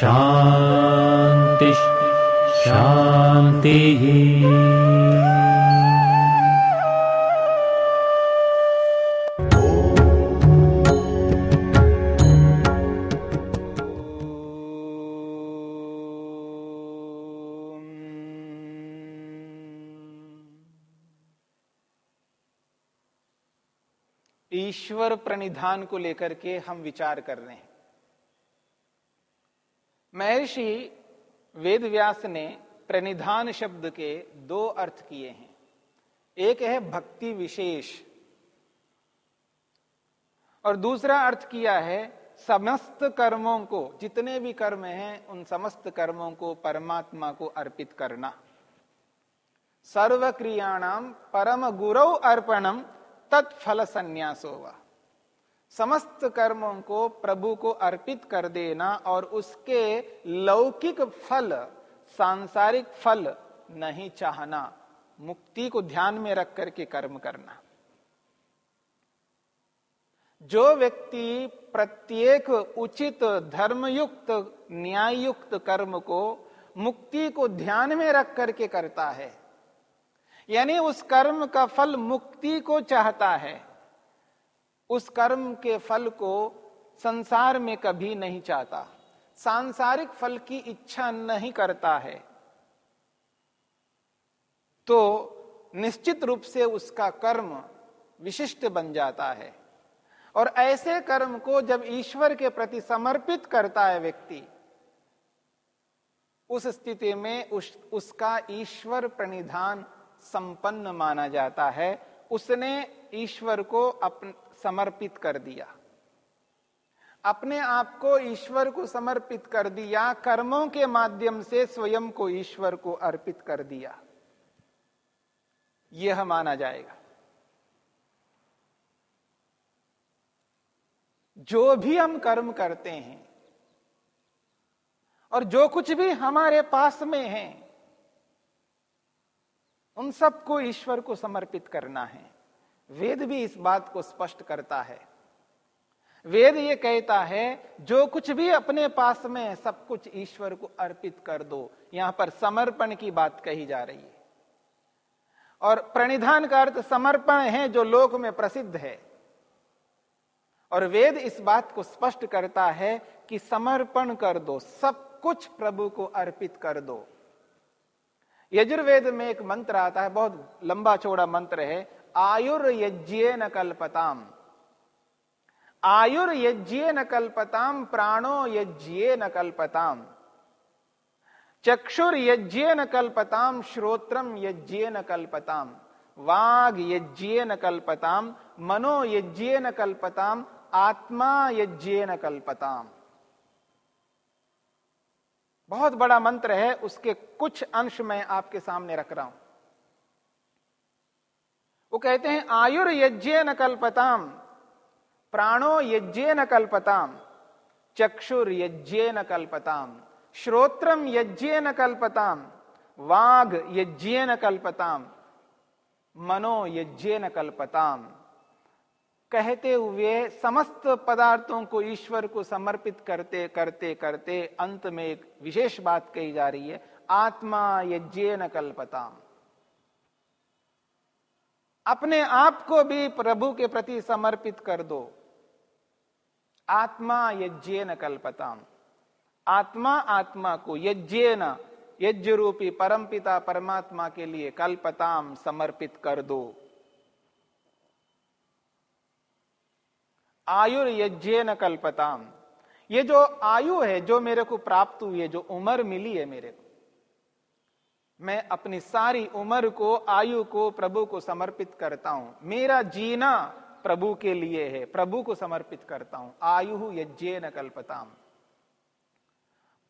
शान्तिः शान्तिः ईश्वर प्रणिधान को लेकर के हम विचार कर रहे हैं। महर्षि वेदव्यास ने प्रणिधान शब्द के दो अर्थ किए हैं। एक है भक्ति विशेष और दूसरा अर्थ किया है समस्त कर्मों को, जितने भी कर्म हैं, उन समस्त कर्मों को परमात्मा को अर्पित करना। सर्व क्रियाणाम परम गुरु अर्पणम तत्फल संन्यास होगा समस्त कर्मों को प्रभु को अर्पित कर देना और उसके लौकिक फल, सांसारिक फल नहीं चाहना। मुक्ति को ध्यान में रख करके कर्म करना। जो व्यक्ति प्रत्येक उचित, धर्मयुक्त न्यायुक्त कर्म को मुक्ति को ध्यान में रख करके करता है, यानी उस कर्म का फल मुक्ति को चाहता है उस कर्म के फल को संसार में कभी नहीं चाहता। सांसारिक फल की इच्छा नहीं करता है। तो निश्चित रूप से उसका कर्म विशिष्ट बन जाता है। और ऐसे कर्म को जब ईश्वर के प्रति समर्पित करता है व्यक्ति उस स्थिति में उस, उसका ईश्वर प्रणिधान संपन्न माना जाता है। उसने ईश्वर को अपन समर्पित कर दिया। अपने आप को ईश्वर को समर्पित कर दिया, कर्मों के माध्यम से स्वयं को ईश्वर को अर्पित कर दिया। यह माना जाएगा। जो भी हम कर्म करते हैं और जो कुछ भी हमारे पास में है, उन सबको ईश्वर को समर्पित करना है। वेद भी इस बात को स्पष्ट करता है। वेद ये कहता है, जो कुछ भी अपने पास में है, सब कुछ ईश्वर को अर्पित कर दो। यहाँ पर समर्पण की बात कही जा रही है। और प्रणिधान का अर्थ समर्पण है, जो लोक में प्रसिद्ध है। और वेद इस बात को स्पष्ट करता है कि समर्पण कर दो, सब कुछ प्रभु को अर्पित कर दो। यजुर्वेद में एक मंत्र आता है, बहुत लंबा चौड़ा मंत्र है आयुर्यज्ञे न कल्पताम। आयुर्यज्ञे न कल्पताम, प्राणो यज्ञे न कल्पताम। चक्षुर्यज्ञे न कल्पताम श्रोत्रम यज्ञे न कल्पताम। वाग यज्ञे न कल्पताम, मनो यज्ञे न कल्पताम, आत्मा यज्ञे न कल्पताम। बहुत बड़ा मंत्र है, उसके कुछ अंश मैं आपके सामने रख रहा हूँ। वो कहते हैं, आयुर यज्ञ न कल्पताम, प्राणो यज्ञ न कल्पताम, चक्षुर यज्ञ न कल्पताम, श्रोत्रम यज्ञ न कल्पताम वाघ यज्ञ न कल्पताम, मनो यज्ञ न कल्पताम। कहते हुए समस्त पदार्थों को ईश्वर को समर्पित करते करते करते अंत में एक विशेष बात कही जा रही है, आत्मा यज्ञ न कल्पताम। अपने आप को भी प्रभु के प्रति समर्पित कर दो। आत्मा यज्ञ न कल्पताम आत्मा आत्मा को यज्ञ न यज्ञ रूपी परमपिता परमात्मा के लिए कल्पताम समर्पित कर दो। आयुर यज्ञ न कल्पताम ये जो आयु है, जो मेरे को प्राप्त हुई है, जो उम्र मिली है मेरे को मैं अपनी सारी उम्र को, आयु को, प्रभु को समर्पित करता हूँ। मेरा जीना प्रभु के लिए है, प्रभु को समर्पित करता हूँ। आयु यज्ञ न कल्पताम।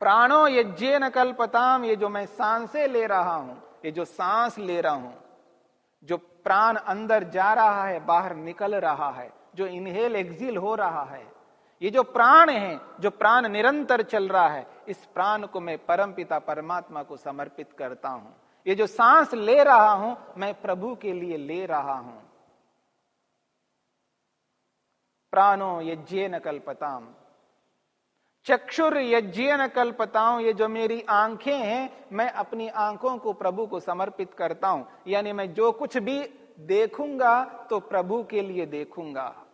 प्राणो यज्ञ न कल्पताम, ये जो मैं साँसें ले रहा हूँ, ये जो सांस ले रहा हूँ, जो प्राण अंदर जा रहा है, बाहर निकल रहा है, जो इनहेल एक्सिल हो रहा है ये जो प्राण है, जो प्राण निरंतर चल रहा है, इस प्राण को मैं परम पिता परमात्मा को समर्पित करता हूँ। ये जो सांस ले रहा हूँ, मैं प्रभु के लिए ले रहा हूँ। प्राणो न कल्पताम। चक्षुर यज्ञ न कल्पताऊं ये जो मेरी आँखें हैं, मैं अपनी आँखों को प्रभु को समर्पित करता हूँ। यानी मैं जो कुछ भी देखूँगा तो प्रभु के लिए देखूँगा।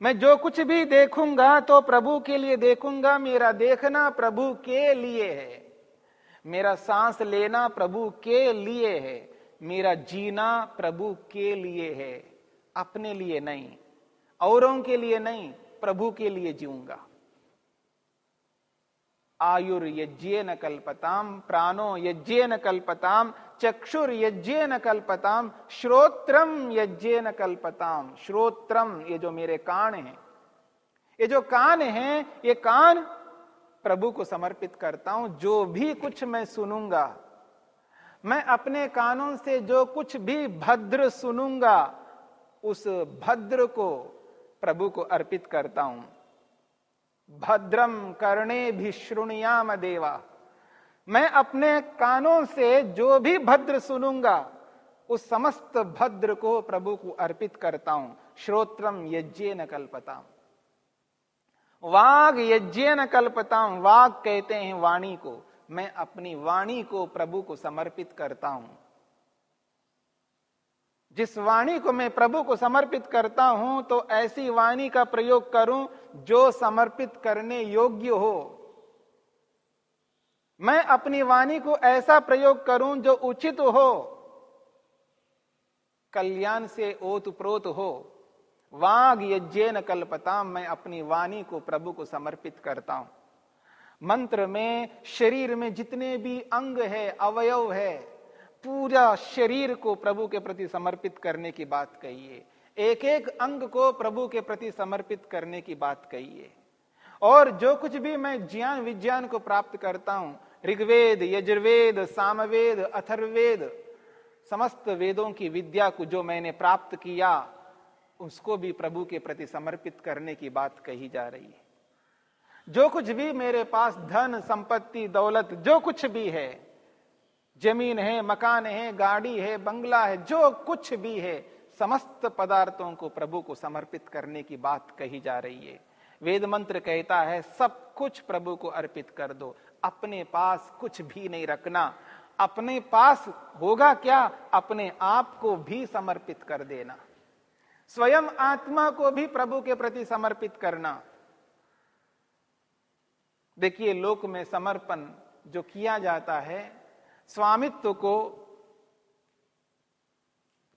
मैं जो कुछ भी देखूँगा तो प्रभु के लिए देखूँगा, मेरा देखना प्रभु के लिए है। मेरा सांस लेना प्रभु के लिए है, मेरा जीना प्रभु के लिए है। अपने लिए नहीं, औरों के लिए नहीं, प्रभु के लिए जीऊँगा। आयुर्यज्ञ न कल्पताम प्राणो यज्ञ न कल्पताम चक्षुर यज्ञ न कल्पताम श्रोत्रम यज्ञ न कल्पताम श्रोत्रम ये जो मेरे कान हैं, ये जो कान हैं, ये कान प्रभु को समर्पित करता हूँ, जो भी कुछ मैं सुनूँगा, मैं अपने कानों से जो कुछ भी भद्र सुनूँगा, उस भद्र को प्रभु को अर्पित करता हूँ। भद्रम करणे भी श्रुणियाम देवा। मैं अपने कानों से जो भी भद्र सुनूँगा, उस समस्त भद्र को प्रभु को अर्पित करता हूँ। श्रोत्रम यज्ञ न कल्पता वाग यज्ञ न कल्पता वाग कहते हैं वाणी को। मैं अपनी वाणी को प्रभु को समर्पित करता हूँ। जिस वाणी को मैं प्रभु को समर्पित करता हूँ तो ऐसी वाणी का प्रयोग करूँ जो समर्पित करने योग्य हो। मैं अपनी वाणी को ऐसा प्रयोग करूँ जो उचित हो। कल्याण से ओतप्रोत हो। वाग यज्ञ न कल्पता मैं अपनी वाणी को प्रभु को समर्पित करता हूँ। मंत्र में, शरीर में जितने भी अंग है, अवयव है पूरा शरीर को प्रभु के प्रति समर्पित करने की बात कही है एक एक अंग को प्रभु के प्रति समर्पित करने की बात कही है और जो कुछ भी मैं ज्ञान विज्ञान को प्राप्त करता हूँ, ऋग्वेद, यजुर्वेद, सामवेद अथर्वेद समस्त वेदों की विद्या को जो मैंने प्राप्त किया, उसको भी प्रभु के प्रति समर्पित करने की बात कही जा रही है। जो कुछ भी मेरे पास धन, संपत्ति, दौलत, जो कुछ भी है ज़मीन है, मकान है, गाड़ी है, बंगला है, जो कुछ भी है, समस्त पदार्थों को प्रभु को समर्पित करने की बात कही जा रही है। वेद मंत्र कहता है, सब कुछ प्रभु को अर्पित कर दो, अपने पास कुछ भी नहीं रखना। अपने पास होगा क्या? अपने आप को भी समर्पित कर देना। स्वयं आत्मा को भी प्रभु के प्रति समर्पित करना। देखिए, लोक में समर्पण जो किया जाता है स्वामित्व को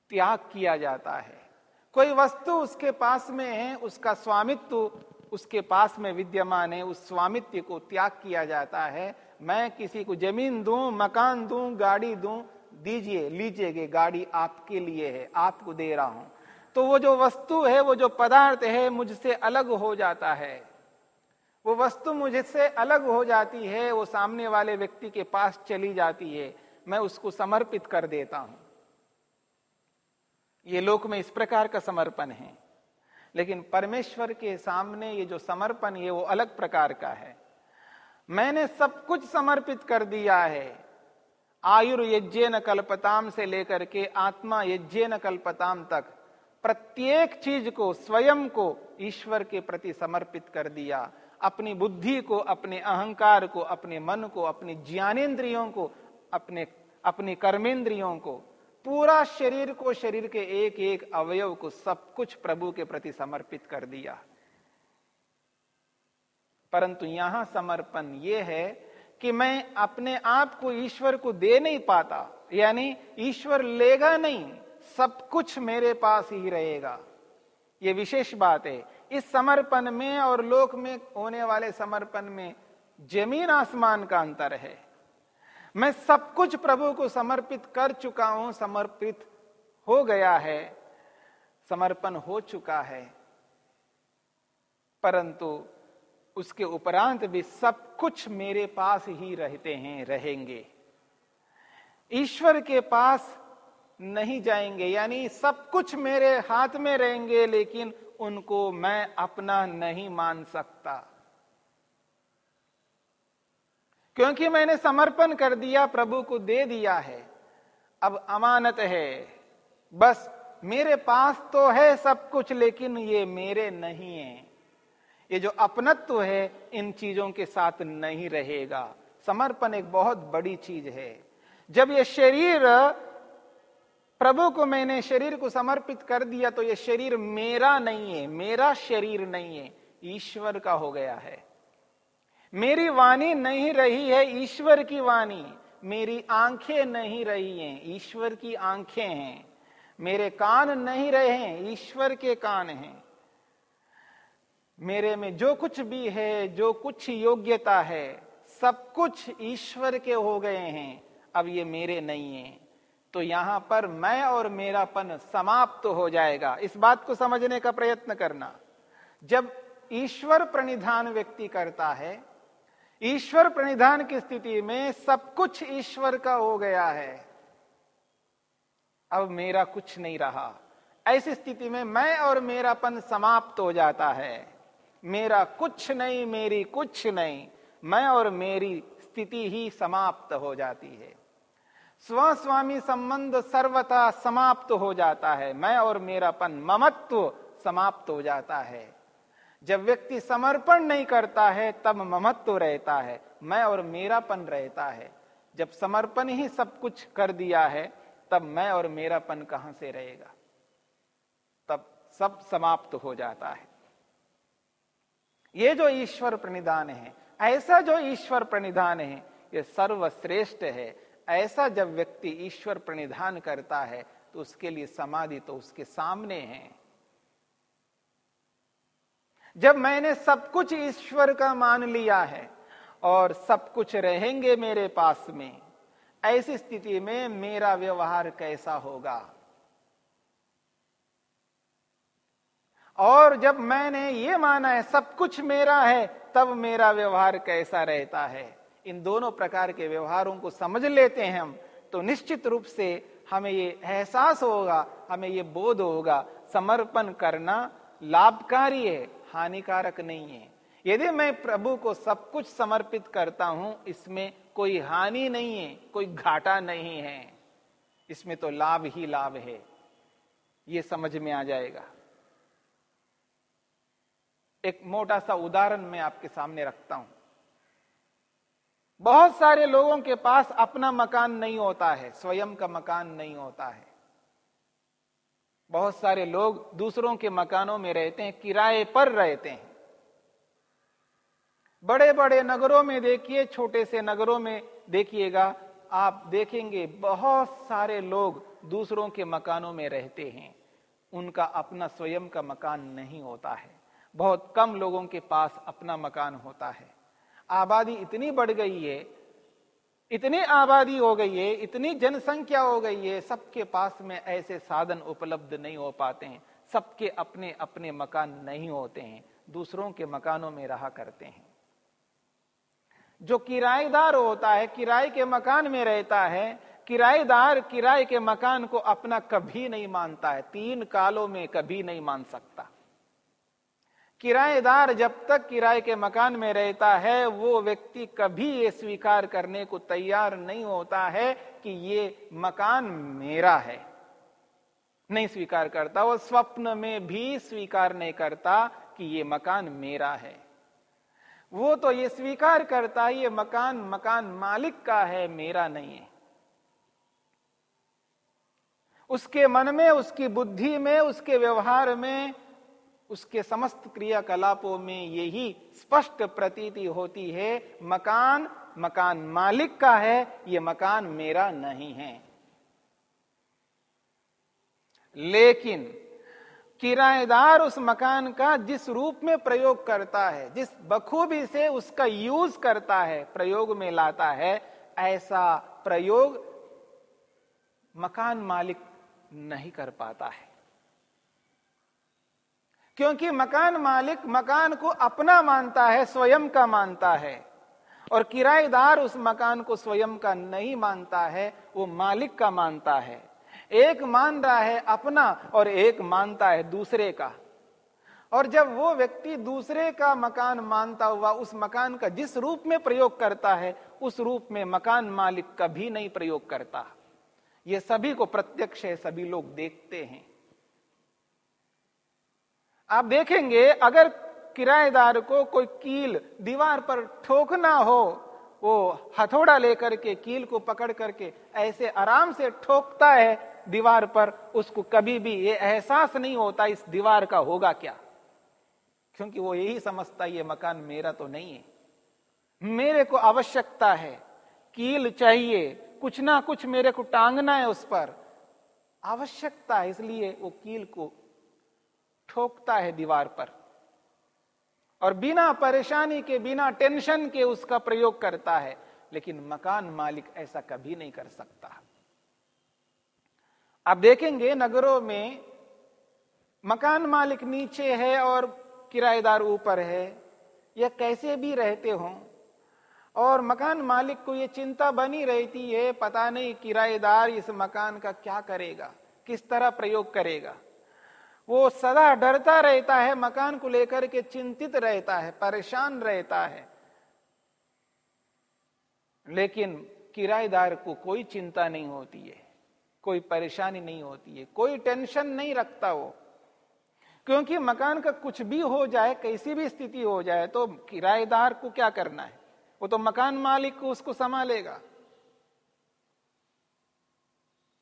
त्याग किया जाता है। कोई वस्तु उसके पास में है, उसका स्वामित्व उसके पास में विद्यमान है, उस स्वामित्व को त्याग किया जाता है। मैं किसी को ज़मीन दूँ, मकान दूँ, गाड़ी दूँ, दीजिए लीजिए गाड़ी आपके लिए है, आपको दे रहा हूँ। तो वो जो वस्तु है, वो जो पदार्थ है, मुझसे अलग हो जाता है। वो वस्तु मुझसे अलग हो जाती है, वो सामने वाले व्यक्ति के पास चली जाती है, मैं उसको समर्पित कर देता हूँ। ये लोक में इस प्रकार का समर्पण है। लेकिन परमेश्वर के सामने ये जो समर्पण है, वो अलग प्रकार का है। मैंने सब कुछ समर्पित कर दिया है। आयुर्यज्ञ न कल्पताम से लेकर के आत्मा यज्ञ न कल्पताम तक प्रत्येक चीज़ को, स्वयं को ईश्वर के प्रति समर्पित कर दिया। अपनी बुद्धि को, अपने अहंकार को, अपने मन को, अपने ज्ञानेन्द्रियों को, अपने अपने कर्मेंद्रियों को, पूरा शरीर को, शरीर के एक एक अवयव को सब कुछ प्रभु के प्रति समर्पित कर दिया। परंतु यहाँ समर्पण यह है कि मैं अपने आप को ईश्वर को दे नहीं पाता, यानी ईश्वर लेगा नहीं, सब कुछ मेरे पास ही रहेगा। यह विशेष बात है इस समर्पण में और लोक में होने वाले समर्पण में ज़मीन आसमान का अंतर है। मैं सब कुछ प्रभु को समर्पित कर चुका हूँ, समर्पित हो गया है, समर्पण हो चुका है। परंतु उसके उपरांत भी सब कुछ मेरे पास ही रहते हैं, रहेंगे। ईश्वर के पास नहीं जाएँगे, यानी सब कुछ मेरे हाथ में रहेंगे, लेकिन उनको मैं अपना नहीं मान सकता। क्योंकि मैंने समर्पण कर दिया, प्रभु को दे दिया है। अब अमानत है। बस मेरे पास तो है सब कुछ, लेकिन ये मेरे नहीं है। ये जो अपनत्व है, इन चीज़ों के साथ नहीं रहेगा। समर्पण एक बहुत बड़ी चीज़ है। जब ये शरीर प्रभु को मैंने शरीर को समर्पित कर दिया तो ये शरीर मेरा नहीं है, मेरा शरीर नहीं है, ईश्वर का हो गया है। मेरी वाणी नहीं रही है, ईश्वर की वाणी। मेरी आँखें नहीं रही हैं, ईश्वर की आँखें हैं। मेरे कान नहीं रहे हैं, ईश्वर के कान हैं। मेरे में जो कुछ भी है, जो कुछ योग्यता है, सब कुछ ईश्वर के हो गए हैं। अब ये मेरे नहीं है। तो यहाँ पर मैं और मेरापन समाप्त तो हो जाएगा। इस बात को समझने का प्रयत्न करना। जब ईश्वर प्रणिधान व्यक्ति करता है, ईश्वर प्रणिधान की स्थिति में सब कुछ ईश्वर का हो गया है। अब मेरा कुछ नहीं रहा। ऐसी स्थिति में मैं और मेरापन समाप्त हो जाता है। मेरा कुछ नहीं, मेरी कुछ नहीं, मैं और मेरी स्थिति ही समाप्त हो जाती है। स्वस्वामी संबंध सर्वथा समाप्त हो जाता है। मैं और मेरापन ममत्व समाप्त हो जाता है। जब व्यक्ति समर्पण नहीं करता है, तब ममत्व रहता है। मैं और मेरापन रहता है। जब समर्पण ही सब कुछ कर दिया है, तब मैं और मेरापन कहाँ से रहेगा? तब सब समाप्त हो जाता है। ये जो ईश्वर प्रणिधान है, ऐसा जो ईश्वर प्रणिधान है, ये सर्वश्रेष्ठ है। ऐसा जब व्यक्ति ईश्वर प्रणिधान करता है तो उसके लिए समाधि तो उसके सामने है। जब मैंने सब कुछ ईश्वर का मान लिया है और सब कुछ रहेंगे मेरे पास में, ऐसी स्थिति में मेरा व्यवहार कैसा होगा? और जब मैंने ये माना है, सब कुछ मेरा है, तब मेरा व्यवहार कैसा रहता है? इन दोनों प्रकार के व्यवहारों को समझ लेते हैं हम तो निश्चित रूप से हमें ये एहसास होगा, हमें ये बोध होगा, समर्पण करना लाभकारी है, हानिकारक नहीं है। यदि मैं प्रभु को सब कुछ समर्पित करता हूँ, इसमें कोई हानि नहीं है, कोई घाटा नहीं है। इसमें तो लाभ ही लाभ है। ये समझ में आ जाएगा। एक मोटा सा उदाहरण मैं आपके सामने रखता हूँ। बहुत सारे लोगों के पास अपना मकान नहीं होता है, स्वयं का मकान नहीं होता है। बहुत सारे लोग दूसरों के मकानों में रहते हैं, किराए पर रहते हैं। बड़े बड़े नगरों में देखिए, छोटे से नगरों में देखिएगा, आप देखेंगे बहुत सारे लोग दूसरों के मकानों में रहते हैं। उनका अपना स्वयं का मकान नहीं होता है। बहुत कम लोगों के पास अपना मकान होता है। आबादी इतनी बढ़ गई है, इतनी आबादी हो गई है, इतनी जनसंख्या हो गई है, सबके पास में ऐसे साधन उपलब्ध नहीं हो पाते हैं। सबके अपने अपने मकान नहीं होते हैं, दूसरों के मकानों में रहा करते हैं। जो किराएदार होता है, किराए के मकान में रहता है, किराएदार किराए के मकान को अपना कभी नहीं मानता है, तीन कालों में कभी नहीं मान सकता। किराएदार जब तक किराए के मकान में रहता है, वो व्यक्ति कभी ये स्वीकार करने को तैयार नहीं होता है कि ये मकान मेरा है। नहीं स्वीकार करता, वो स्वप्न में भी स्वीकार नहीं करता कि ये मकान मेरा है। वो तो ये स्वीकार करता है, ये मकान मकान मालिक का है, मेरा नहीं है। उसके मन में, उसकी बुद्धि में, उसके व्यवहार में उसके समस्त क्रियाकलापों में यही स्पष्ट प्रतीति होती है, मकान मकान मालिक का है, ये मकान मेरा नहीं है। लेकिन किराएदार उस मकान का जिस रूप में प्रयोग करता है, जिस बखूबी से उसका यूज़ करता है, प्रयोग में लाता है, ऐसा प्रयोग मकान मालिक नहीं कर पाता है। क्योंकि मकान मालिक मकान को अपना मानता है, स्वयं का मानता है। और किराएदार उस मकान को स्वयं का नहीं मानता है, वो मालिक का मानता है। एक मान रहा है अपना और एक मानता है दूसरे का। और जब वो व्यक्ति दूसरे का मकान मानता हुआ उस मकान का जिस रूप में प्रयोग करता है, उस रूप में मकान मालिक कभी नहीं प्रयोग करता। ये सभी को प्रत्यक्ष है, सभी लोग देखते हैं। आप देखेंगे, अगर किराएदार को कोई कील दीवार पर ठोकना हो, वो हथौड़ा लेकर के, कील को पकड़ करके ऐसे आराम से ठोकता है दीवार पर, उसको कभी भी ये एहसास नहीं होता इस दीवार का होगा क्या। क्योंकि वो यही समझता ये मकान मेरा तो नहीं है। मेरे को आवश्यकता है, कील चाहिए, कुछ ना कुछ मेरे को टांगना है उस पर। आवश्यकता है, इसलिए वो कील को ठोकता है दीवार पर और बिना परेशानी के, बिना टेंशन के उसका प्रयोग करता है, लेकिन मकान मालिक ऐसा कभी नहीं कर सकता। आप देखेंगे नगरों में मकान मालिक नीचे है और किराएदार ऊपर है, या कैसे भी रहते हों, और मकान मालिक को यह चिंता बनी रहती है, पता नहीं किराएदार इस मकान का क्या करेगा, किस तरह प्रयोग करेगा। वो सदा डरता रहता है, मकान को लेकर के चिंतित रहता है, परेशान रहता है। लेकिन किराएदार को कोई चिंता नहीं होती है, कोई परेशानी नहीं होती है, कोई टेंशन नहीं रखता वो। क्योंकि मकान का कुछ भी हो जाए, कैसी भी स्थिति हो जाए तो किराएदार को क्या करना है? वो तो मकान मालिक को उसको संभालेगा।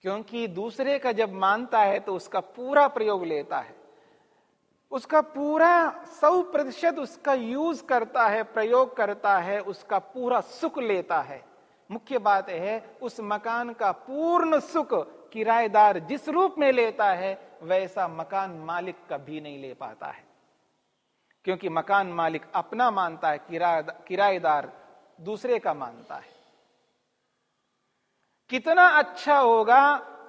क्योंकि दूसरे का जब मानता है तो उसका पूरा प्रयोग लेता है। उसका पूरा सौ प्रतिशत उसका यूज़ करता है, प्रयोग करता है, उसका पूरा सुख लेता है। मुख्य बात है, उस मकान का पूर्ण सुख किराएदार जिस रूप में लेता है, वैसा मकान मालिक कभी नहीं ले पाता है। क्योंकि मकान मालिक अपना मानता है किराएदार दूसरे का मानता है। कितना अच्छा होगा,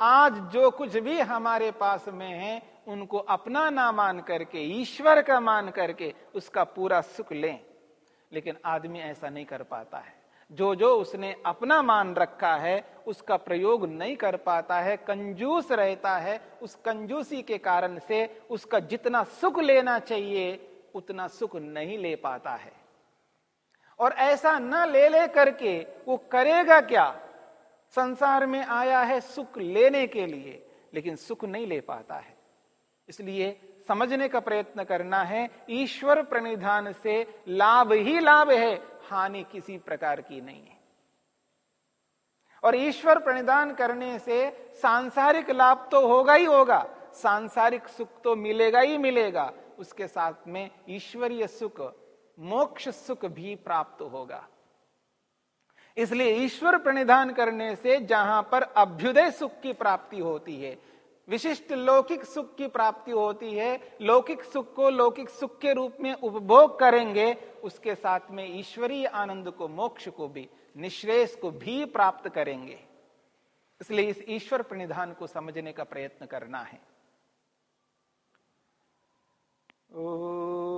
आज जो कुछ भी हमारे पास में है, उनको अपना ना मान करके, ईश्वर का मान करके उसका पूरा सुख लें। लेकिन आदमी ऐसा नहीं कर पाता है। जो जो उसने अपना मान रखा है, उसका प्रयोग नहीं कर पाता है, कंजूस रहता है, उस कंजूसी के कारण से उसका जितना सुख लेना चाहिए, उतना सुख नहीं ले पाता है। और ऐसा न ले ले करके वो करेगा क्या? संसार में आया है सुख लेने के लिए, लेकिन सुख नहीं ले पाता है। इसलिए समझने का प्रयत्न करना है, ईश्वर प्रणिधान से लाभ ही लाभ है, हानि किसी प्रकार की नहीं है। और ईश्वर प्रणिधान करने से सांसारिक लाभ तो होगा ही होगा, सांसारिक सुख तो मिलेगा ही मिलेगा, उसके साथ में ईश्वरीय सुख, मोक्ष सुख भी प्राप्त होगा। इसलिए ईश्वर प्रणिधान करने से जहाँ पर अभ्युदय सुख की प्राप्ति होती है, विशिष्ट लौकिक सुख की प्राप्ति होती है, लौकिक सुख को लौकिक सुख के रूप में उपभोग करेंगे, उसके साथ में ईश्वरीय आनंद को, मोक्ष को भी निश्रेष को भी प्राप्त करेंगे। इसलिए इस ईश्वर प्रणिधान को समझने का प्रयत्न करना है। ओ...